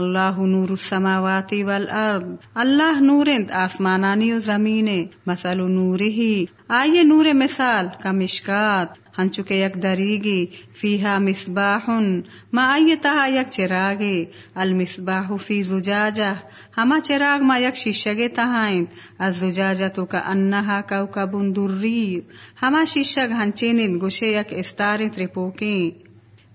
اللہ نور السماواتی والارض، اللہ نورند آسمانانی و زمینے مثل نور ہی آئیے نور مثال کا مشکات ہنچو کے یک دریگی، فیہا مصباح ما آئیے تہا یک چراغے المصباح فی زجاجہ، ہما چراغ ما یک شیشگے تہائیں از زجاجہ تو کا انہا کوکب دری ہما شیشگ ہنچینند گوشے یک استار ترپوکیں۔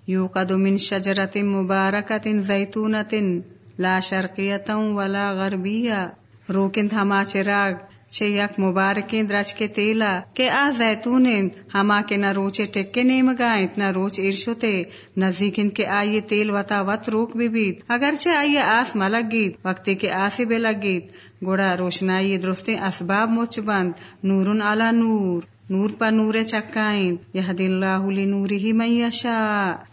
يوقد من شجرة مباركة زيتونة لا شرقية ولا غربية. روکند ہما چراغ چھ یک مبارکیں درچ کے تیلا، کہ آ زیتون ہما کے نہ روچے ٹکے نیم گائیں نہ روچ ارشوتے نزدیکند کے آئیے تیل وتا وت روک بھی بیت. اگرچہ آئیے آس ملک گیت وقتی کے آسی بے لگ گیت گوڑا روشنائی درستیں اسباب مچ بند، نورن علا نور. نور پا نور چکائیں یہ دل اللہ نوری ہی میشا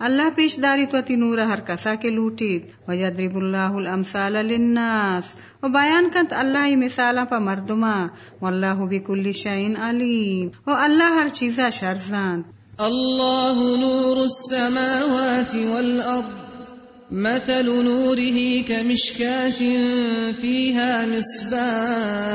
اللہ پیش داری تو تی نور ہر کسا کے لوٹیت و یدرب اللہ الامثال للناس و بیان کنت اللہ ہی مثالا پا مردما واللہ بکل شعین علیم و اللہ ہر چیزا شرزان اللہ نور السماوات والارض مثل نوره كمشكاة فيها مصباح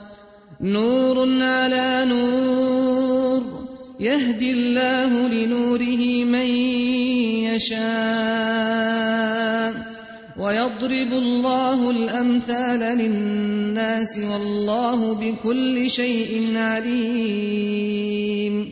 نور على نور. يهدي الله لنوره من يشاء. ويضرب الله الأمثال للناس والله بكل شيء عليم.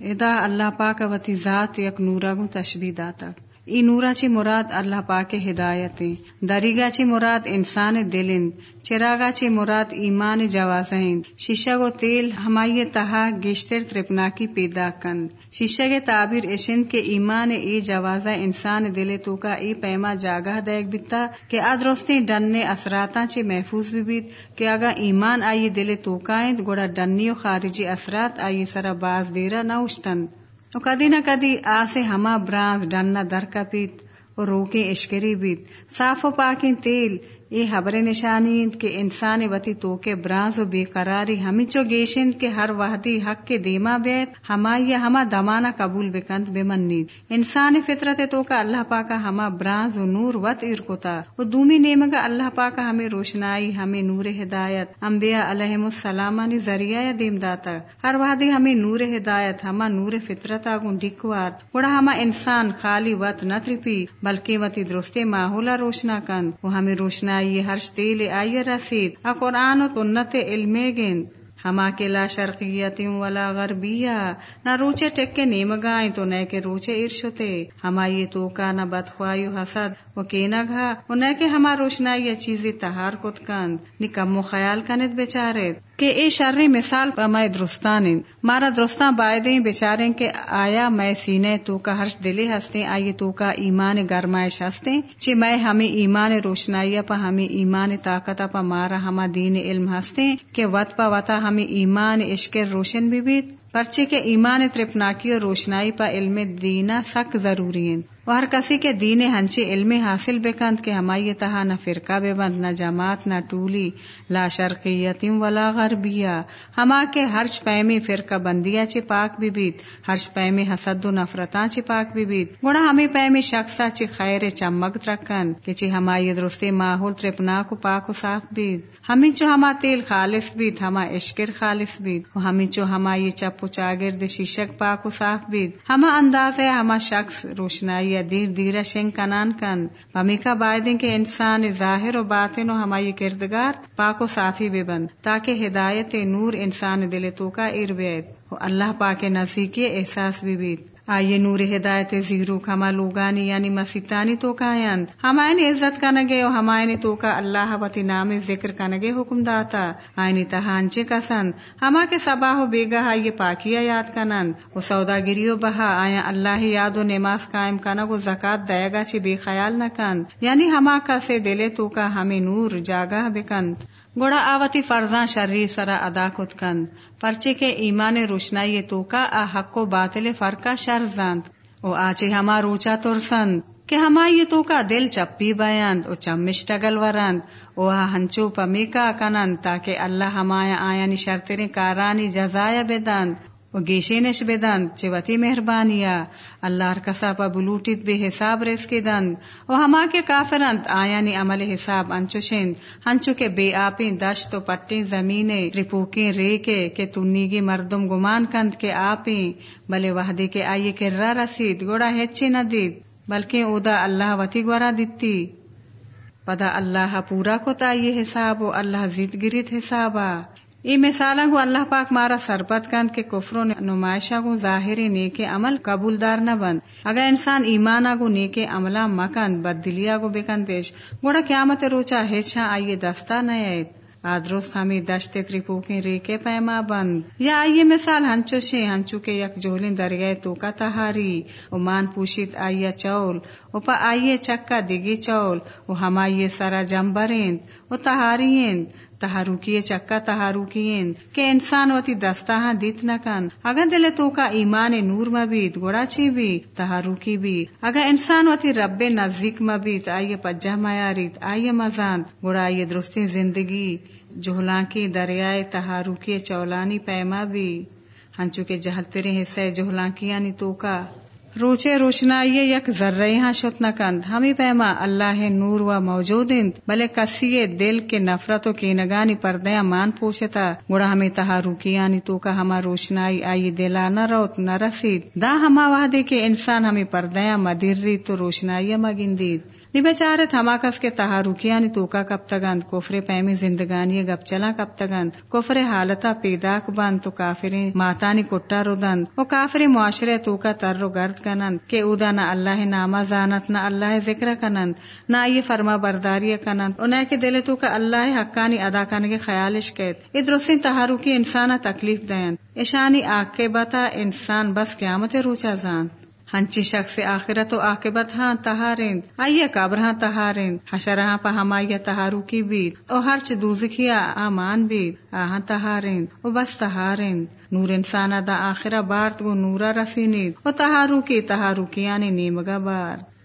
ادا اللہ پاک وتی ذات نورا تشبیح داتا۔ ای نورا چی مراد اللہ پاک ہدایتیں دریگا چی مراد انسان دلند چراغا چی مراد ایمان جوازیں شیشہ گو تیل ہمائی تہا گشتر ترپنا کی پیدا کند شیشہ کے تعبیر اشن کے ایمان ای جوازہ انسان دل تو کا ای پیما جاگہ دیکھ بیتا کہ ادرستی ڈننے اثراتاں چی محفوظ بھی بیت کہ اگا ایمان آئی دل تو کائند گوڑا ڈنی و خارجی اثرات آئی سرا باز دیرا نہ اشتن۔ تو کدی نہ کدی آسے ہما برانز ڈننا درکا پیت اور روکیں اشکری بیت، صاف و پاکیں تیل یہ خبر نشانی کہ انسان وتی تو کے برانز و بے قراری ہمیں چو گیشند کے ہر وحدی حق کے دیما بیت، ہما یا ہما دمانا قبول بکند بے منید انسان فطرت تو کا اللہ پاکا ہما برانز و نور وط ارکتا و دومی نیمگا اللہ پاکا ہمیں روشنائی، ہمیں نور ہدایت۔ انبیاء علیہم السلامانی ذریعہ دیم داتا ہر وحدی ہمیں نور ہدایت، ہما نور فطرت آگون ڈکوار۔ گوڑا ہما انسان خالی وط نہ ترپی، بلکہ وتی درستے ماحولا روشنا کند۔ وہ ہمیں روشنائی آئیے ہرش تیل آئیے رسید۔ ا قرآن و تنت علم گند ہما کے لا شرقیتی ولا غربیہ۔ نہ روچے ٹکے نیمگائیں تو نہ کے روچے ارشتے۔ ہما یہ تو کا نہ بدخوائی حسد۔ و کی نہ گھا۔ و نہ کہ ہما روشنا یہ چیزیں تہار کت کند۔ نکم و خیال کنت بیچارت کہ اے شرری مثال پا میں درستان مارا درستان بائدیں بیچاریں کہ آیا میں سینے تو کا ہرش دلی ہستے آئی تو کا ایمان گرمائش ہستے چی میں ہمیں ایمان روشنائی پا ہمیں ایمان طاقت پا مارا ہما دین علم ہستے کہ وط پا وطا ہمیں ایمان عشق روشن بھی بیت۔ پرچے کے ایمان ترپناکی اور روشنائی پا علم دینا سک ضروری ہیں۔ وہ ہر کسی کے دین ہنچے علم حاصل بکند کے ہمائی تہا نہ فرقہ بے بند نہ جماعت، نہ ٹولی، لا شرقیتیم ولا غربیہ۔ ہما کے ہرچ پیمی فرقہ بندیا چی پاک بھی بیت ہرچ پیمی حسد و نفرتاں چی پاک بھی بیت گوڑا ہمیں پیمی شخصا چی خیر چمک ترکن کہ چی ہمائی درستے ماحول ترپنا کو پاک و صاف بیت ہمیں چو ہما تیل خالص بیت ہما اشکر خالص بیت ہمیں چو ہمائی چپ و چاگرد شیشک پاک و صاف بیت ہما انداز ہے ہما شخص روشنائی یا دیر دیر شنگ کنان کند بمی کا بائدیں کہ انسان ظاہر و باطن و ہمائی کردگار پاک و صافی بے بند، تاکہ ہدایت نور انسان دل تو کا ار بیت اللہ پاک نسی کے احساس بھی بیت آئیے نور ہدایت زیرو کما لوگانی یعنی مسیطانی تو کائند ہمائنی عزت کنگے اور ہمائنی تو کا اللہ وتی نام ذکر کنگے حکم داتا. آئینی تہانچے کسند ہما کے سباہ و بیگہ یہ پاکیا یاد کنند و سودا گریو بہا آیا اللہ یاد و نماز قائم کنگ و زکات دے گا چی بے خیال نہ کند. یعنی ہما کا سے دلے تو کا ہمیں نور جاگہ بکند. گوڑا آوتی فرزاں شرری سرا ادا کت کند۔ پرچے کے ایمان روشنائی تو کا آ حق و باطل فرقہ شر زند او آچے ہما روچا ترسند۔ کہ ہما یہ تو کا دل چپی بیند او چمشٹگل ورند۔ او ہنچو پمیکا کنند تاکہ اللہ ہمایا آیا شرطریں کارانی جزایا بدند و گیشینش بدند چوتی مہربانیا اللہ کسا پا بلوٹیت بے حساب ریس کے دند و ہما کے کافرند آیانی عمل حساب انچو شند ہنچو کے بے آپیں دشت و پٹیں زمینے رپوکیں ریکے کے تنیگی مردم گمان کند کے آپیں، بلے وحدے کے آئیے کرا رسید، گوڑا ہچے نہ دید، بلکہ اودا اللہ وتی گورا دیتی پدا اللہ پورا کو تائیے حساب و اللہ زید گریت حسابا۔ ای مثالاں گو اللہ پاک مارا سرپت کند کے کفر و نمائشہ گو ظاہری نیک عمل قبول دار نہ بند۔ اگر انسان ایمان گو نیک عملہ مکند بد دلیا گو بکندش گوڑا قیامت روچا ہیچھا آئیے دستا نیت آدروست ہمیں دشت ترپوکیں ریکے پیما بند۔ یا آئیے مثال ہنچو شے، ہنچو کے یک جولین درگئے تو کا تہاری۔ او مان پوشید آئیے چول، او پا آئیے چکا دگی چول۔ او ہم آئیے سرا جمبرین، او تہارین تہاروکی چکا تہاروکی کہ انسان وتی دستا دیت نہ کن اگر دل تو کا ایمان نور مبید گوڑا چی بھی تہاروکی بھی اگر انسان وتی رب نزدیک مبید آئیے پجہ میاریت آئیے مزان گوڑا آئیے درستی زندگی جہلاں کی دریائے تہاروکی چولانی پیما بھی ہنچو کے جہل تیرے حصے جہلاں کی یعنی تو کا روچے روشنائی یک ذرہ ہاں شتنا کند۔ ہمیں پیما اللہ نور و موجود بلے کسی دل کے نفرت و کی نگانی پردیا مان پوشتا۔ گڑا ہمیں تہا روکیانی تو کا ہما روشنائی آئی دلا نہ روت نہ رسید۔ دا ہما وعدے کے انسان ہمیں پردیا مدر تو روشنائی مگندید۔ نی بیچارت ہماکس کے تہاروکیانی توکا کب تگند کفر پیمی زندگانی گپ چلا کب تگند کفر حالتا پیداک بند تو کافرین ماتانی کٹا رو دند و کافر معاشرے توکا تر رو گرد کنند کہ اودا نہ اللہ نامہ زانت نہ اللہ ذکر کنند نہ یہ فرما برداری کنند انہیں کے دل تو کا اللہ حقانی ادا کرنے کے خیالش کہت ادرسین تہاروکی انسانا تکلیف دین اشانی آگ کے بتا انسان بس قیامت روچا زان ہنچی شخص آخرت و عاقبت ہاں تہارند آئیے قبر ہاں تہارند حشرہاں پا ہمائیہ تہارو کی بید، او ہرچ دوزکیا آمان بید آہاں تہارند او بس تہارند نور انسانہ دا آخرہ بارت گو نورا رسینید، او تہارو کی تہارو کیانی یعنی نیمگا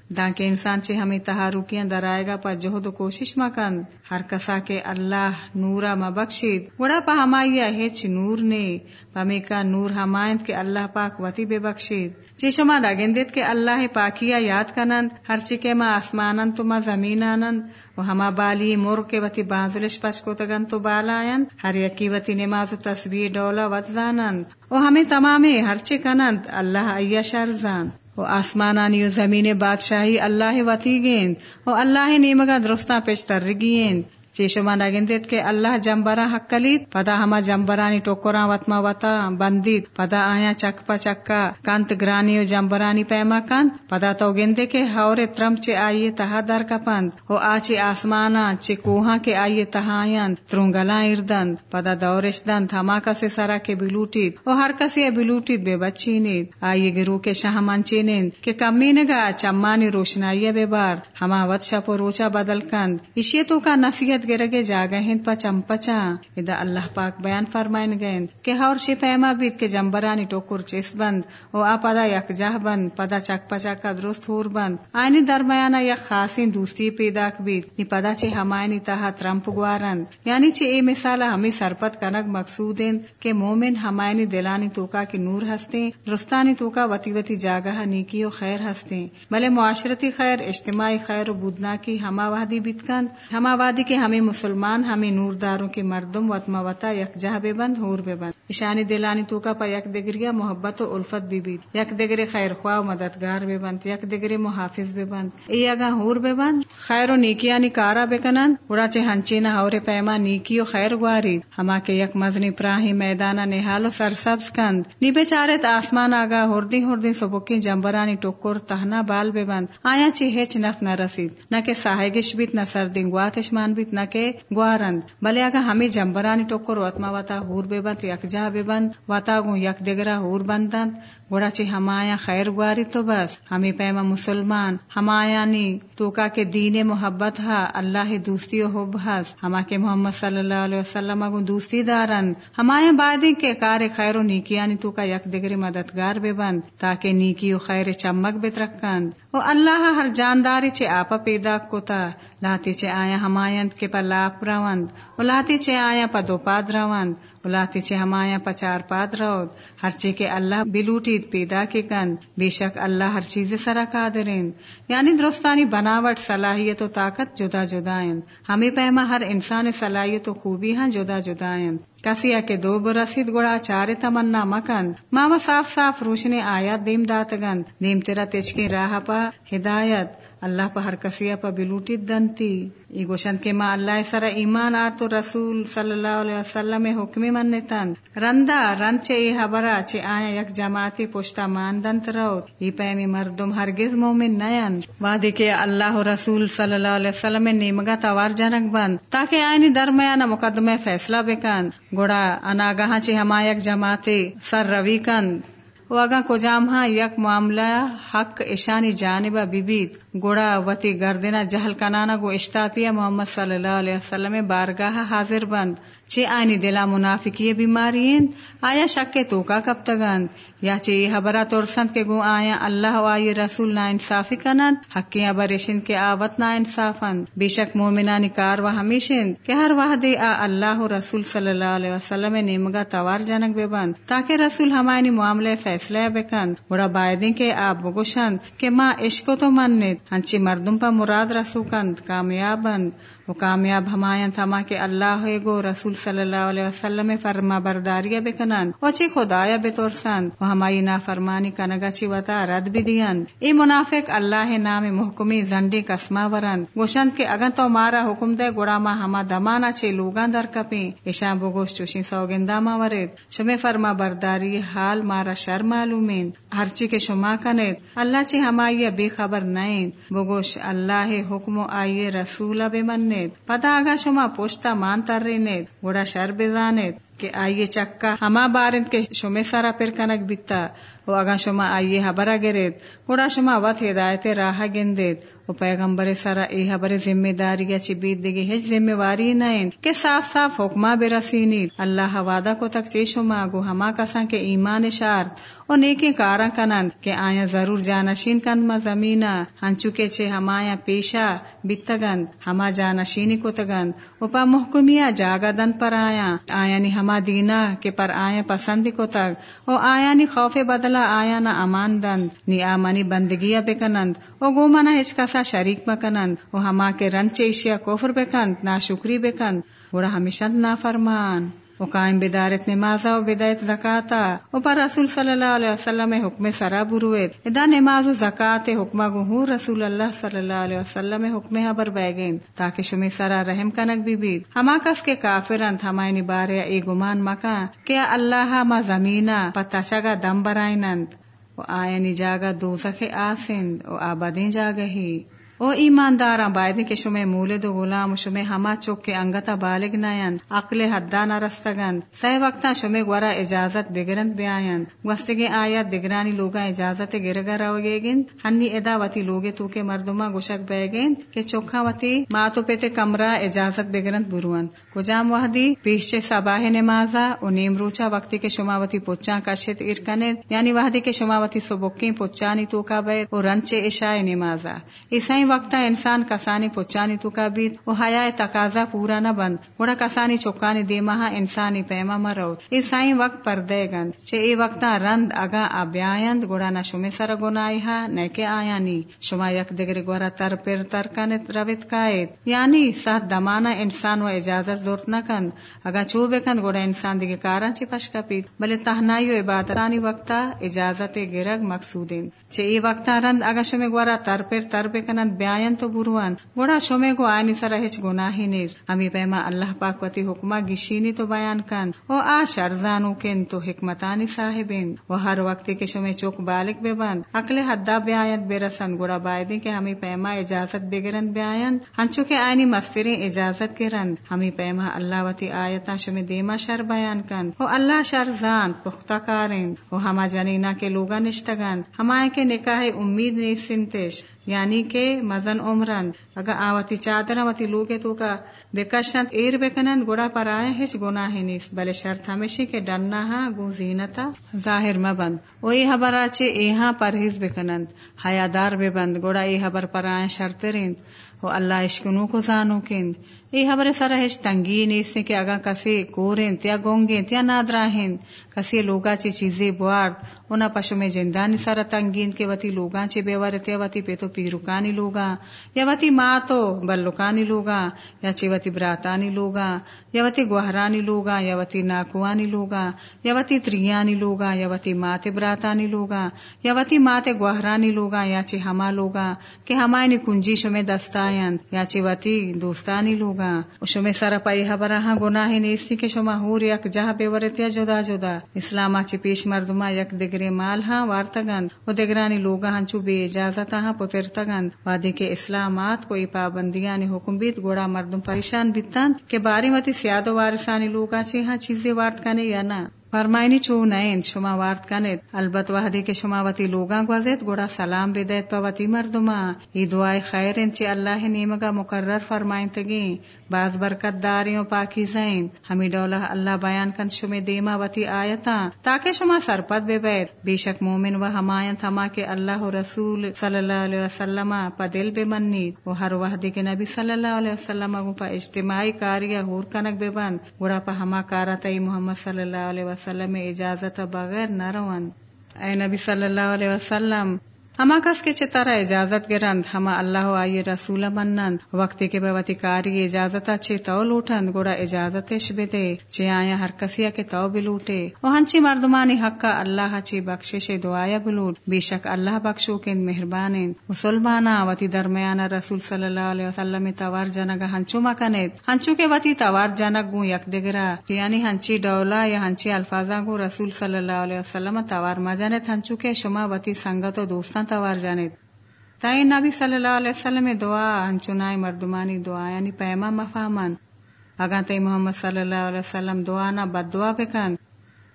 بار کے انسان چے ہمیں تہاروکیاں درائے گا، پا جہد و کوشش مکن ہر کسا کے اللہ نورا بخشید۔ گڑا پا ہمائی ہیچ نور نے۔ پمی کا نور ہمائند کے اللہ پاک وتی بے بخشید۔ چی شما رگندت کے اللہ پاکیا یاد کنند۔ ہر چکے ما آسمانند تو ما زمین آنند و ہما بالی مور کے وتی بازلش پچکو تگن تو بالا ہر یکی وتی نماز و تصویر ڈولا وط زانند۔ و ہمیں تمام ہر چکنند اللہ ایا شرزان و آسمانانی و زمین بادشاہی اللہ وتی گیند و اللہ نیمگا پیش پیشتر رگیند چیشما نگندید کے اللہ جمبرا حق کلید پدا ہما جمبرانی ٹوکرا وطما وطا بندید پدا آیا چک پا چکا کانت گرانی و جمبرانی پیما کانت پدا تو گندے کے ہور ترم چے آئیے تہا در کپند و آچے آسمانا چے کوہاں کے آئیے تہایان ترنگلا اردند پدا دورش دند ہما کسے سرا کے بلوٹید و ہر کسی بلوٹید بے بچی نید آئیے گرو کے شاہ منچے نیند کہ کمی نگا چمانی روشنائی بے بار ہما وط شپ و روچا بدل کند اشیے کا نصیحت گرگے جاگا ہند پچم پچا ادا اللہ پاک بیان فرمائن گئن کہ ہور شی پیما بیت کے جمبرانی ٹوکر چیس بند او آ پدا یک جہ بند پدا چک پچا کا درست ہور بند آئینی درمیانا یک خاصی دوستی پیدا بیت نی پدا چے ہمائنی تہا ترمپ گوارند یعنی چے اے مثالا ہمیں سرپت کنک مقصود کہ مومن ہمائنی دلانی توکا کی نور ہستے درستانی توکا وتی وتی جاگہ نیکی و خیر ہستے بلے معاشرتی خیر اجتماعی خیر و بدنا کی ہما وادی بیت کند ہما وادی کے ہمیں ہمیں مسلمان، ہمیں نور داروں کے مردم وطما وطا، یک جہ بے بند ہور بے بند۔ اشانی دلانی تو کا پا یک دگریا، محبت و الفت بھی بید۔ یک دگری خیر خواہ و مددگار بے بند۔ یک دگری محافظ بے بند۔ ای اگا ہور بے بند۔ خیر و نیکیانی کارا بے کنند۔ اڑا چے ہنچی نہ ہور پیما نیکی و خیر گواری۔ ہما کے یک مزنی پراہی میدانا نحال و سرسبز کند۔ نی بیچارت آسمان آگا ہردی ہردی سبکی جمبرانی ٹکر تہنا بال بے بند۔ آیا چی ہیچ نف نہ رسید۔ نہ کہ ساہگش بیت، نہ سردین گواتش مان بیت نہ گوارند بلے اگا ہمیں جمبرانی ٹوکر وطما وطا ہور بے بند، یک جا بے بند وطا گو یک دگرہ ہور بندند۔ گوڑا چی ہمایا خیر گواری تو بس، ہمیں پیما مسلمان، ہمایا نی تو کا کے دین محبت ہا، اللہ دوستی و حب ہس ہما کے محمد صلی اللہ علیہ وسلم اگو دوستی دارند۔ ہمایا بادی کے کار خیر و نیکیانی تو کا یک دگری مددگار بے بند، تاکہ نیکی و خیر چمک بترکند و اللہ ہر جانداری چے آپا پیدا کوتا لاتی چے آیا ہمایند کے پا لاپ روند و لاتی چے آیا پا دو پاد روند۔ ولاتی چے ہمایا پچار پاد رود۔ ہر چے کے اللہ بلوٹید پیدا کے کن بے شک اللہ ہر چیز سرا قادرین یعنی درستانی بناوٹ، صلاحیت و طاقت جدا جدائن ہمیں پہما ہر انسان صلاحیت و خوبی ہاں جدا جدائن کسی کے دو برسید گڑا چار تمنا مکن ماما صاف صاف روشنی آیات دیم داتگن دیم تیرا تچکی راہ پا ہدایت۔ اللہ پا ہر کسی پا بلوٹی دنتی۔ ای گوشن کے ما اللہ سر ایمان آر تو رسول صلی اللہ علیہ وسلم حکمی منتن رندا، رن چے ای حبرا چے آیا یک جماعتی پشتا مان دنت رو ای پیمی مردم ہرگز مومن نیند وادی کے اللہ رسول صلی اللہ علیہ وسلم نیمگا توار جنک بند۔ تاکہ آئینی درمیان مقدمہ فیصلہ بکن گوڑا اناگاہ چے ہما یک جماعتی سر روی کند۔ واگا کجام ہاں یک معاملہ حق اشانی جانبہ بیبیت گوڑا وتی گردنا جہل کنانا گو اشتاپیا محمد صلی اللہ علیہ وسلم بارگاہ حاضر بند۔ چی آنی دلا منافقی بیماری آیا شک تو کب تگند یا چی حبرہ ترسند کے گو آیا اللہ و آئی رسول نا انصافی کنند حقیاں برشند کے آوت نا انصافند۔ بے شک مومنانی کار و ہمیشند کہ ہر وحدی آ اللہ و رسول صلی اللہ علیہ وسلم نیمگا توار جنک بے بند۔ تاکہ رسول ہمائنی معاملے فیصلہ بکند بڑا بائدیں کے آپ بگوشند کہ ماں عشق تو منت ہنچی مردم پا مراد رسو کند کامیابند وہ کامیاب ہمایاں تھما کہ اللہ گو رسول صلی اللہ علیہ وسلم، فرما برداری بکنن و چی خدایا بترسند و ہمائی نا فرمانی کنگا چی وطا رد بھی دیند ای منافق، اللہ نام محکمی زنڈی کسما ورند گوشند کہ اگر تو مارا حکم دے گڑا ما ہما دمانا چے لوگاں در کپیں۔ ایشان بگوش چوشی سوگندہ ما ورد شمی فرما برداری حال مارا شر معلومین۔ ہرچی کے شما کنید۔ اللہ چی ہمائی بے خبر نائن بگوش اللہ حکم آئیے رسول بے من پتا آگا شما پوشتا مانتا گوڑا شر بزانے کہ آئیے چکا ہما بارن کے شما سارا پر کنک بیتا و اگا شما آئیے ہبرا گرید گوڑا شما وط ہدایت راہ گندیت و پیغمبر سارا ای حبر ذمہ داری چی بیت دیگی ہج ذمہ واری نائن کہ صاف صاف حکمہ برسینید اللہ وعدہ کو تک چی شما گو ہما کسان کے ایمان شارت و نیکی کارا کنند کہ آیا ضرور جانشین کند ما زمینا ہنچو کے چھے ہمایا پیشا بیتگند ہما جانشینی کو تگند و پا محکمیا جاگا دن پر آیا آیا نی ہما دینا کے پر آیا پسند کو تگ و آیا نی خوف بدلا آیا نا امان دند نی آمانی بندگیا بکنند و گو منا ہچ کسا شریک مکنند و ہما کے رنچے اشیا کوفر بکند نا شکری بکند گوڑا ہمیشند نا فرمان و قائم بدارت نمازا و بدایت زکاتا و پر رسول صلی اللہ علیہ وسلم حکم سرا بروید ادا نماز و زکات حکم گو رسول اللہ صلی اللہ علیہ وسلم حکم حبر بیگین تاکہ شمی سرا رحم کنک بھی بید ہما کس کے کافرند ہمائنی بارے ای گمان مکا کہ اللہ ما زمینا پتا چگا دم برائنند و آئینی جاگا دوزخ آسند و آبادین جاگا ہی۔ او ایمانداراں بائدی کے شمے مولد و غلام شمے ہما چوک کے انگتا بالغ نائن عقل حدا نہ رستگند سی وقتا شمے گورا اجازت بگرند بیاین وستگے آیات دگرانی لوگا اجازت گرگا روگے گن ہنی ادا وتی لوگے تو کے مردما گوشک بے گین۔ کہ چوکھا وتی ماتو پیتے کمرہ اجازت بگرند بروند کجام وحدی پیشے سباہ نمازا و نیم روچا وقتی کے شماوتی پوچا کشت ارکنید۔ یعنی وحدی کے شماوتی سبکیں پوچانی تو کا بے و رنچے عشاء نمازا۔ عیسائی وقتا انسان کسانی پچانی تو کا بیت و حیا تقاضا پورا نہ بند۔ گوڑا کسانی چوکانی دیما انسانی پیما مرو ای سائیں وقت پر دے گند۔ چے ای وقتا رند اگا ابیایند گوڑا نہ شمی سر گنائی ہا نیکے آیا نی شما یک دگری گورا تر پر تر کنت رویت کائد یعنی سات دمانا انسان و اجازت زورت نہ کند۔ اگا چوبے کند گوڑا انسان دیگے کاران چی پشکا پیت بلے تہنائی و عبادتانی وقتا اجازت گرگ مقصودین۔ چے ای وقتا رند اگا شمی گورا تر پر تر بے کنند۔ بیاین تو بروان گوڑا شمی گو آئینی سر ہچ گناہی نیز ہمی پیما اللہ پاک وتی حکمہ گشینی تو بیان کند او آ شرزانو کن تو حکمتانی صاحبین و ہر وقتی کے شمی چوک بالک بے بند اکل حدہ بیایت بے رسند گوڑا بائدی کے ہمی پیما اجازت بگرند بیاین ہنچو کے آئینی مسترین اجازت کے رند ہمی پیما اللہ وتی آیتا شمی دیما شر بیان کند او اللہ شر زان پختہ کارند او ہما جنینا کے لوگا نشتگند ہمائے کے نکاح امید نہیں سنتش یعنی کہ مزن عمرن اگر آوتی چادر آوتی لوگے تو کا بکشند ایر بکنند گوڑا پر آئے ہچ گناہ نیست بلے شرط ہمیشی کے ڈرنا ہا گو زینتا ظاہر مبند وہی حبر آچے ایہاں پرہیز بکنند حیادار بے بند گوڑا ای حبر پر آئے شرط رند و اللہ عشقنو کو زانو کند ای حبر سر ہچ تنگی نیست کہ اگا کسی کورین تیا گونگین تیا نادراہن کسی لوگا چی چیزیں بوارد اونا پشو میں جندانی سارا تنگین کے وتی لوگاں چے بے ورتے وتی تو پیروکانی لوگا یا وتی ماں تو بلوکانی لوگا یا چے وتی براتانی لوگا یا وتی گوہرانی لوگا یا وتی ناکوانی لوگا یا وتی تریانی لوگا یا وتی ماتے براتانی لوگا یا وتی ماتے گوہرانی لوگا یا چے ہما لوگا کہ ہمائنی کنجی شمیں دستائن یا چے وتی دوستانی لوگا شمیں سر پائی حبرہاں گناہ نیستی کہ شما ہور یک جہاں بے جدا جدا۔ اسلاما چے پیش مردما یک دگرے مال ہاں وارتگند و دگرانی لوگا ہنچو ہاں بے اجازت ہاں پترتگند وادی کے اسلامات کوئی پابندیاں حکم بیت گوڑا مردم پریشان بیتند کہ باری متی سیاد و وارثانی لوگا چے ہاں چیزیں وارت کنے یا نہ۔ فرمائنی چو نائن شما وارت کنید. البت وحدی کے شما وتی لوگاں گوزید گوڑا سلام بدید پا وتی مردما. ای دعائے خیر انچی اللہ نیمگا مقرر فرمائن تگیں بعض برکت داریوں پاکی زین. ہمی ڈولہ اللہ بیان کن شمی دیما وتی آیتا. تاکہ شما سرپت بے بید بے شک مومن و ہمائن تھما کے اللہ و رسول صلی اللہ علیہ وسلم پا دل بے منید و ہر وحدی کے نبی صلی اللہ علیہ وسلم پا اجتماعی کاریا ہور کنک بے بند گوڑا پا ہما کارتا محمد صلی اللہ علیہ وسلم وسلم اجازت بغیر نہ روان اے نبی صلی اللہ علیہ وسلم ہما کس کے چتارا اجازت گرند ہما اللہ آئی رسول منند۔ وقتی کے بوتی کاری اجازت اچھے تو لوٹند، گوڑا اجازت بے دے چے آیا ہر کسیا کے تو بھی لوٹے۔ وہ ہنچی مردمانی حقا اللہ چی بخشش دعایا بلوٹ۔ بے شک اللہ بخشو کے مہربان مسلمانا وتی درمیانا رسول صلی اللہ علیہ وسلم توار جنگ ہنچو مکنید۔ ہنچو کے وتی توار جنگ گو یک دگرا۔ یعنی ہنچی ڈولا یا ہنچی الفاظا گو رسول صلی اللہ علیہ وسلم توار مجانت ہنچو کے شما وتی سنگت و دوستان توار جانید تائی نبی صلی اللہ علیہ وسلم دعا ہنچنائی مردمانی دعا یعنی پیما مفاہمان۔ اگا تی محمد صلی اللہ علیہ وسلم دعا نہ بد دعا بکن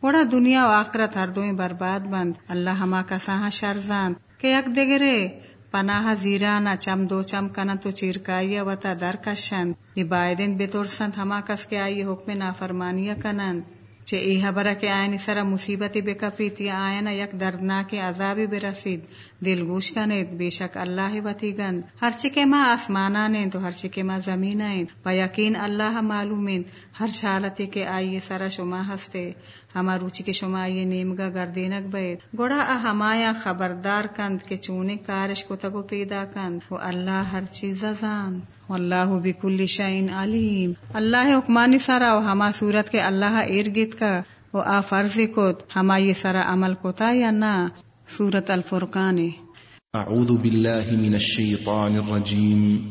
وڑا دنیا و آخرت ہر دوئی برباد بند۔ اللہ ہما کا ساہا شرزان کہ یک دگرے، پناہ زیرانا چم دو چم کنا تو چیرکائی وتا در کشند۔ نی بائدن بترسند ہما کس کے آئی حکم نافرمانیہ کنند۔ چے ای حبرہ کے آئین سرا مصیبتی بے یا آئین یک دردناک عذابی برسید دل گوش کنید، بے شک اللہ وتی گند۔ ہر چکے ماں آسمانانیں تو ہر چکے ماں زمینائیں و یقین اللہ معلومین ہر چھالتی کے آئیے سرا شما ہستے، ہما روچی کے شما یہ نیمگا گردینک بے گوڑا ا ہمایا خبردار کند کے چونے کارش کو تگو پیدا کند۔ وہ اللہ ہر چیز زان واللہ بکل شعین علیم۔ اللہ حکمانی سارا و ہما صورت کے اللہ ارگت کا۔ و آ فرض کت۔ ہما یہ سارا عمل کوتا یا نا؟ سورت الفرقان۔ أعوذ بالله من الشيطان الرجيم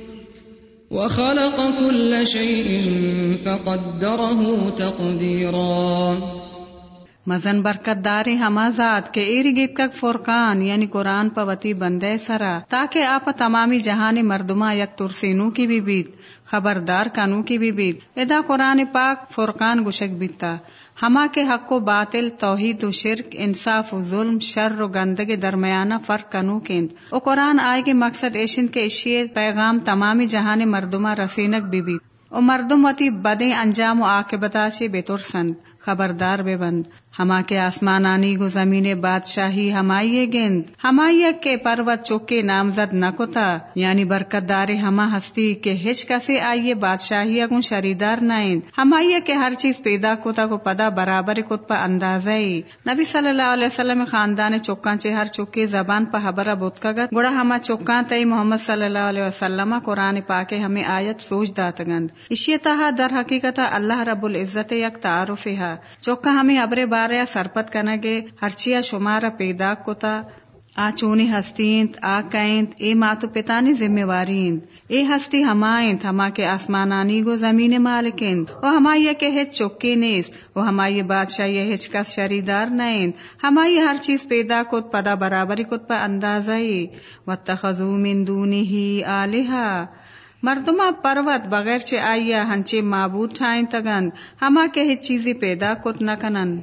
وخلق كل شيء فقدره تقديرا. مزن برکت داری ہما ذات کے ارگت کک فرقان یعنی قرآن پوتی بندے سرا، تاکہ آپ تمامی جہان مردما یک ترسینو کی بھی بیت، خبردار کانو کی بھی بیت۔ ادا قرآن پاک فرقان گشک بیتا۔ ہما کے حق و باطل، توحید و شرک، انصاف و ظلم، شر و گندگ درمیانہ فرق کنو کند او قرآن آئے کے مقصد ایشن کے اشیے پیغام تمامی جہان مردما رسینک بی بی او مردم وتی بدے انجام و آ بتا چے بے ترسند خبردار بے بند۔ ہما کے آسمانانی گو زمین بادشاہی ہمائیے گند ہمائیے کے پروت چوکے نامزد نہ یعنی برکت دار ہما ہستی کے ہچ کسے آئیے بادشاہی اگوں شریدار نائند ہمائیے کے ہر چیز پیدا کوتا کو پدا برابر کت پا انداز نبی صلی اللہ علیہ وسلم خاندان چوکان چے ہر چوکے زبان پا حبرہ بوت گت۔ گوڑا ہما چوکان تئی محمد صلی اللہ علیہ وسلم قرآن پاکے ہمیں آیت سوچ دات گند۔ اشی تہا در حقیقت اللہ رب العزت یک تعارف ہے چوکا ہمیں ابرے بارے سرپت کنگے ہرچیا شمارا پیدا کتا آ چونی ہستینت آ کائنت اے ماتو پتانی ذمہ وارین اے ہستی ہمائنت ہما کے آسمانانی گو زمین مالکین و ہمائی کے ہچ چوکے نیس و ہمائی بادشاہ یہ ہچ کس شریدار نائن ہمائی ہر چیز پیدا کت پدا برابری کت پا اندازائی واتخذو من دونی ہی آلہا مردما پروت بغیر چے آئیا ہنچے معبود ٹھائیں تگن ہما کے چیزی پیدا کت نہ کنن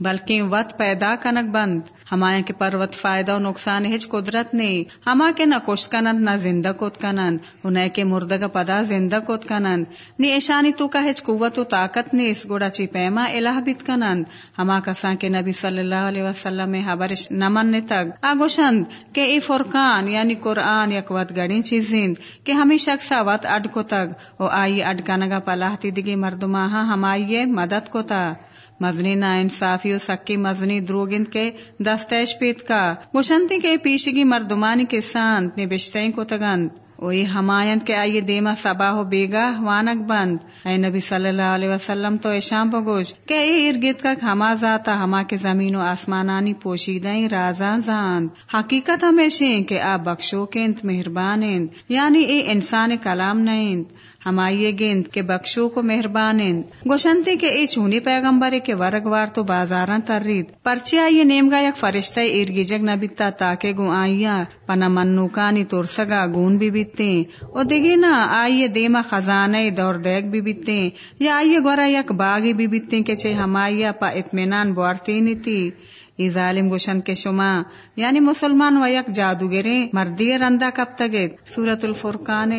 بلکہ وت پیدا کنک بند۔ ہمایا کے پروت فائدہ و نقصان ہچ قدرت نے ہما کے نہ کشت کنند، نہ زندہ کوت کنند۔ انہیں کے مردگ پدا زندہ کوت کنند۔ نی ایشانی تو کا ہچ قوت و طاقت نے اس گوڑا چی پیما الہ بیت کنند۔ ہما کسان کے نبی صلی اللہ علیہ وسلم میں حبرش نمن نے تگ۔ آگوشند کہ ای فرقان یعنی قرآن یک وط گڑی چیزیں کہ ہمیں شخصا وط اڈ کو تگ او آئی اڈ کنگا پلاحتی دگی مردماہا ہمائی مدد کو تا مزنی نا انصافی و سکی مزنی دروگند کے دستیش پیت کا۔ گوشنتی کے پیشگی مردمانی کے سانت نے کو تگند۔ وہی ہمایند کے آئیے دیما سبا ہو بیگا وانک بند۔ اے نبی صلی اللہ علیہ وسلم تو ایشام بگوش۔ کہ اے ارگت کا ہما ذاتا ہما کے زمین و آسمانانی پوشیدیں رازاں زاند۔ حقیقت ہمیشہ کہ آپ بخشو کے انت مہربان یعنی اے انسان کلام نیند ہمائیے گیند کے بخشو کو مہربان گوشنتی کے اے چونی پیغمبر کے ورگ وار تو بازاراں ترید۔ پرچی آئیے نیم گا یک فرشتہ ارگی جگ نبیتا تاکہ گو آئیا پنا منوکانی ترسگا گون بھی بیتے او دیگی نا آئیے دیما خزانے دور دیگ بھی بیتے یا آئیے گورا یک باغی بھی بیتے کہ چھے ہمائیا پا اتمنان بوارتی نیتی۔ ای ظالم گوشن کے شما یعنی مسلمان و یک جادوگریں مردی رندہ کب تگید سورت الفرقان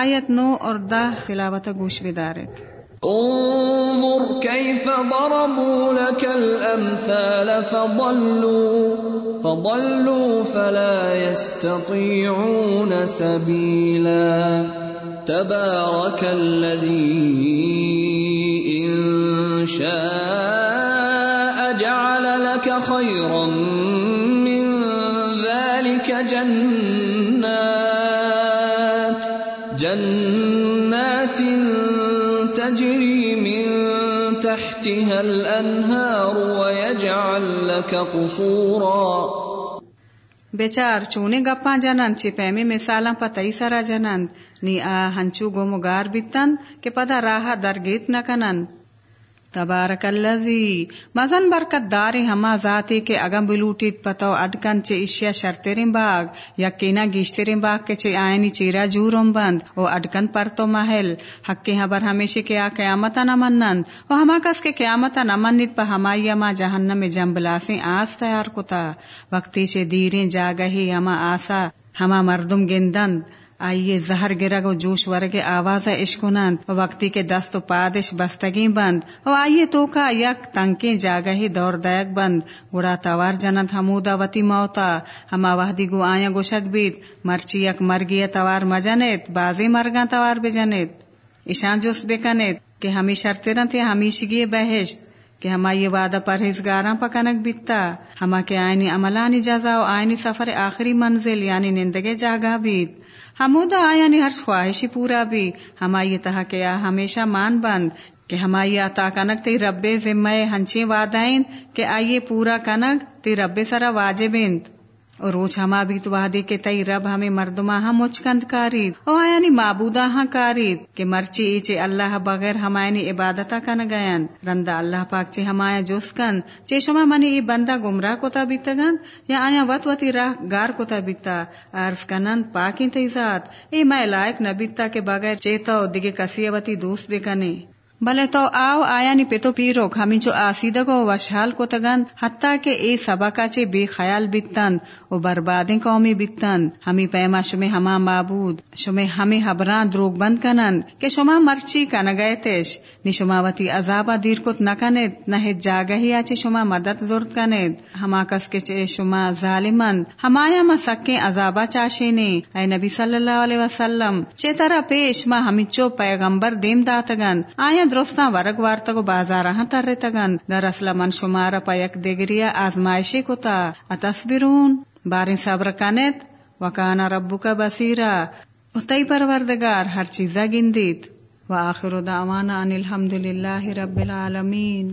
آیت نو اور دہ تلاوت گوش بدارت انظر كيف ضربوا لك الأمثال فضلوا فضلوا فلا يستطيعون سبيلا تبارك الذي إن شاء لك قصورا. بیچار چونے گپاں جنند چی پیمے مثالاں پتائی سارا جنند نی آ ہنچو گومگار بیتند کہ پدا راہ درگیت نہ کنند تبارک اللذی مزن برکت داری ہما ذاتی کے اگم بلوٹیت پتو اڈکن چے اشیا شرطرین باغ یا کینا باغ کے چے آئینی چیرا جورم بند، او اڈکن پر تو محل. حق کے حبر ہمیشہ کیا قیامتا نمنند و ہما کس کے قیامتا نمنید پا ہمائی اما جہنم جنبلاسیں آس تیار کتا. وقتی چے دیرین جاگہی ہما آسا، ہما مردم گندند. آئیے، زہر گرگ و جوش ورگ آواز عشقنند و وقتی کے دست و پادش بستگی بند و آئیے تو کا یک تنکی جاگہی دور دیک بند، گڑا توار جنت ہمودا وتی موتا، ہما وحدی گو آیا گوشک بیت مرچی یک مرگی توار مجنت بازی مرگاں توار بجنت ایشان جوس بکنت کہ ہمی شرطرن تھی ہمیشگی بہشت، کہ ہما یہ وعدہ پرہیزگاراں پکنک بیتا۔ ہما کے آئینی عملانی جزا و آئینی سفر آخری منزل یعنی نندگے جاگا بیت ہمودا آیا نے ہر خواہشی پورا بھی۔ ہمائی تہا کیا ہمیشہ مان بند، کہ ہمائی عطا کنک تی رب ذمہ ہنچے وعدائیں کہ آئیے پورا کنک تی رب سرا واجب روچ ہما بھی تو وحدے کے تئی رب ہمیں مردما ہم ہاں مچکند کارید او آیانی معبودا ہاں, یعنی ہاں کارید کہ مرچی ایچے اللہ بغیر ہمائنی عبادتا کن گیند رندا اللہ پاک چے ہمایا جوس کند چے شما منی ای بندہ گمراہ کوتا بیتگند؟ یا آیا وط وطی راہ گار کوتا بیتا؟ عرض کنند پاکین تی ذات۔ اے میں لائق نبیتا کے بغیر چیتا دگے کسی وتی دوست بکنے بلے تو آو آیا نی پیتو پیرو ہمیں جو آسیدہ کو وشحال کو تگند حتیٰ کہ اے سبا چے بے خیال بیتند و بربادیں قومی بیتند ہمیں پیما شمہ ہما معبود شمہ ہمیں حبران دروگ بند کنند کہ شما مرچی کنگئے تیش، نی شما وتی عذابا دیر کت نکنید نہ جاگہی آچے شما مدد زورت کنید، ہما کس کے چے شما ظالمند ہمایا ما سکیں عذابا چاشینے، اے نبی صلی اللہ علیہ وسلم، چے طرح پیش ما ہمیں چو پیغمبر دیم داتگند آیا درستاں ورگ وارتگو بازار تر تگن در اصلا من شمارا پا یک دگریا آزمائشی کتا اتصبرون باریں صبر کنت وکانا ربو کا بصیرا اتائی پروردگار ہر چیزا گندیت وآخر دعوانا ان الحمد للہ رب العالمین